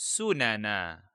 sunana